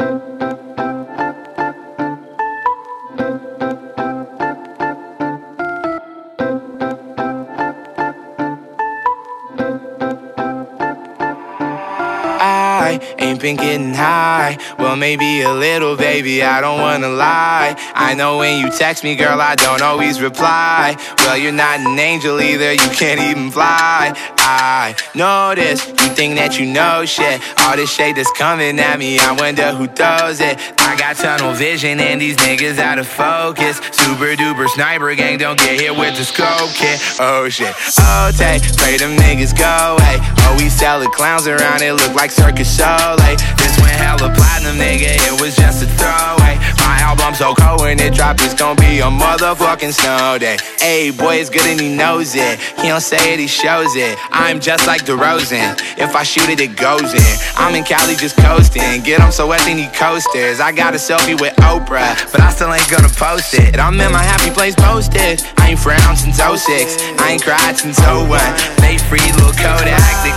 Música ain't been getting high. Well, maybe a little, baby, I don't wanna lie. I know when you text me, girl, I don't always reply. Well, you're not an angel either, you can't even fly. I know this, you think that you know shit. All this shade that's coming at me, I wonder who throws it. I got tunnel vision and these niggas out of focus. Super duper sniper gang, don't get hit with the scope kit. Oh shit, oh take, pray them niggas go away. Oh, we sell the clowns around, it look like circus show. Like, this went hella platinum, nigga, it was just a throwaway. My album so cold when it drop, it's gonna be a motherfucking snow day. Hey, boy, it's good and he knows it. He don't say it, he shows it. I'm just like DeRozan. If I shoot it, it goes in. I'm in Cali just coasting. Get him so wet, then he coasters. I got a selfie with Oprah, but I still ain't gonna post it. I'm in my happy place posted. I ain't frowned since 06. I ain't cried since 01. They free little Kodak. The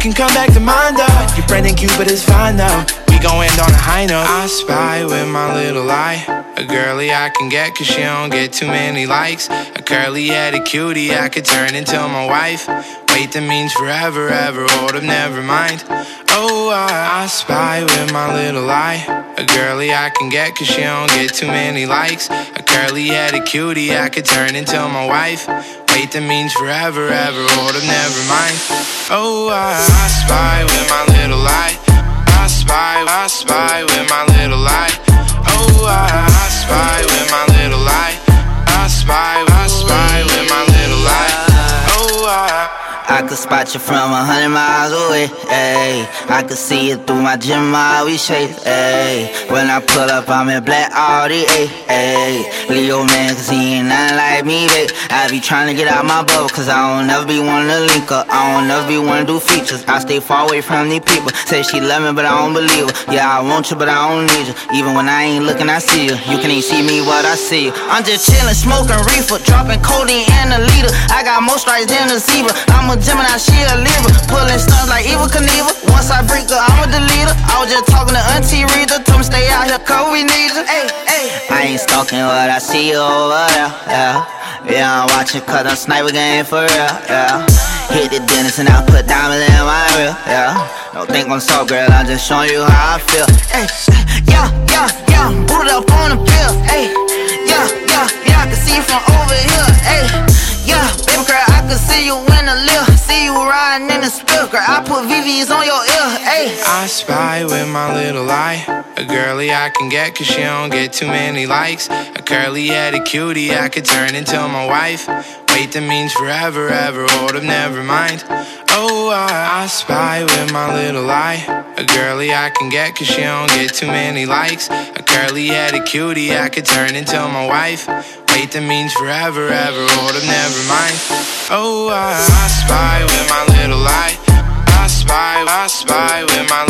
can come back to mine though. Your friend and Cupid is fine though. Gon' end on a high note. I spy with my little eye. A girly I can get cause she don't get too many likes. A curly headed cutie I could turn into my wife. Wait, that means forever, ever. Hold up, never mind. Oh, I, I spy with my little eye. A girly I can get cause she don't get too many likes. A curly headed cutie I could turn into my wife. Wait, that means forever, ever. Hold up, never mind. Oh, I, I spy with my little eye. I spy, I spy with my little eye. Oh, I, I spy with my little eye. I spy I. Could spot you from a hundred miles away, ayy. I could see it through my gym, I always shade, ayy. When I pull up, I'm in black Audi, ayy. Leo man, cause he ain't nothing like me, babe. I be trying to get out my bubble, cause I don't never be one to link up. I don't never be one to do features. I stay far away from these people. Say she love me, but I don't believe her. Yeah, I want you, but I don't need you. Even when I ain't looking, I see you. You can even see me what I see you. I'm just chillin', smoking reefer, dropping codeine. I got more strikes than a zebra. I'm a Gemini, she a Libra. Pulling stunts like Evel Knievel. Once I break her, I'm a deleter. I was just talking to Auntie Rita. Told me stay out here, cause we need her. Hey, hey. I ain't stalking what I see over there, yeah. Yeah, I'm watching cause I'm sniper game for real, yeah. Hit the dentist and I put diamonds in my reel, yeah. Don't think I'm so girl, I'm just showing you how I feel. Hey, yeah, yeah, yeah, booted up on the pill, hey. Yeah, yeah, yeah, on your ear, ayy. I spy with my little eye. A girly I can get cause she don't get too many likes. A curly headed cutie I could turn into my wife. Wait, that means forever, ever. Hold up, never mind. Oh, I, I spy with my little eye. A girly I can get cause she don't get too many likes. A curly headed cutie I could turn into my wife. Wait, that means forever, ever. Hold up, never mind. Oh, I, pass by with my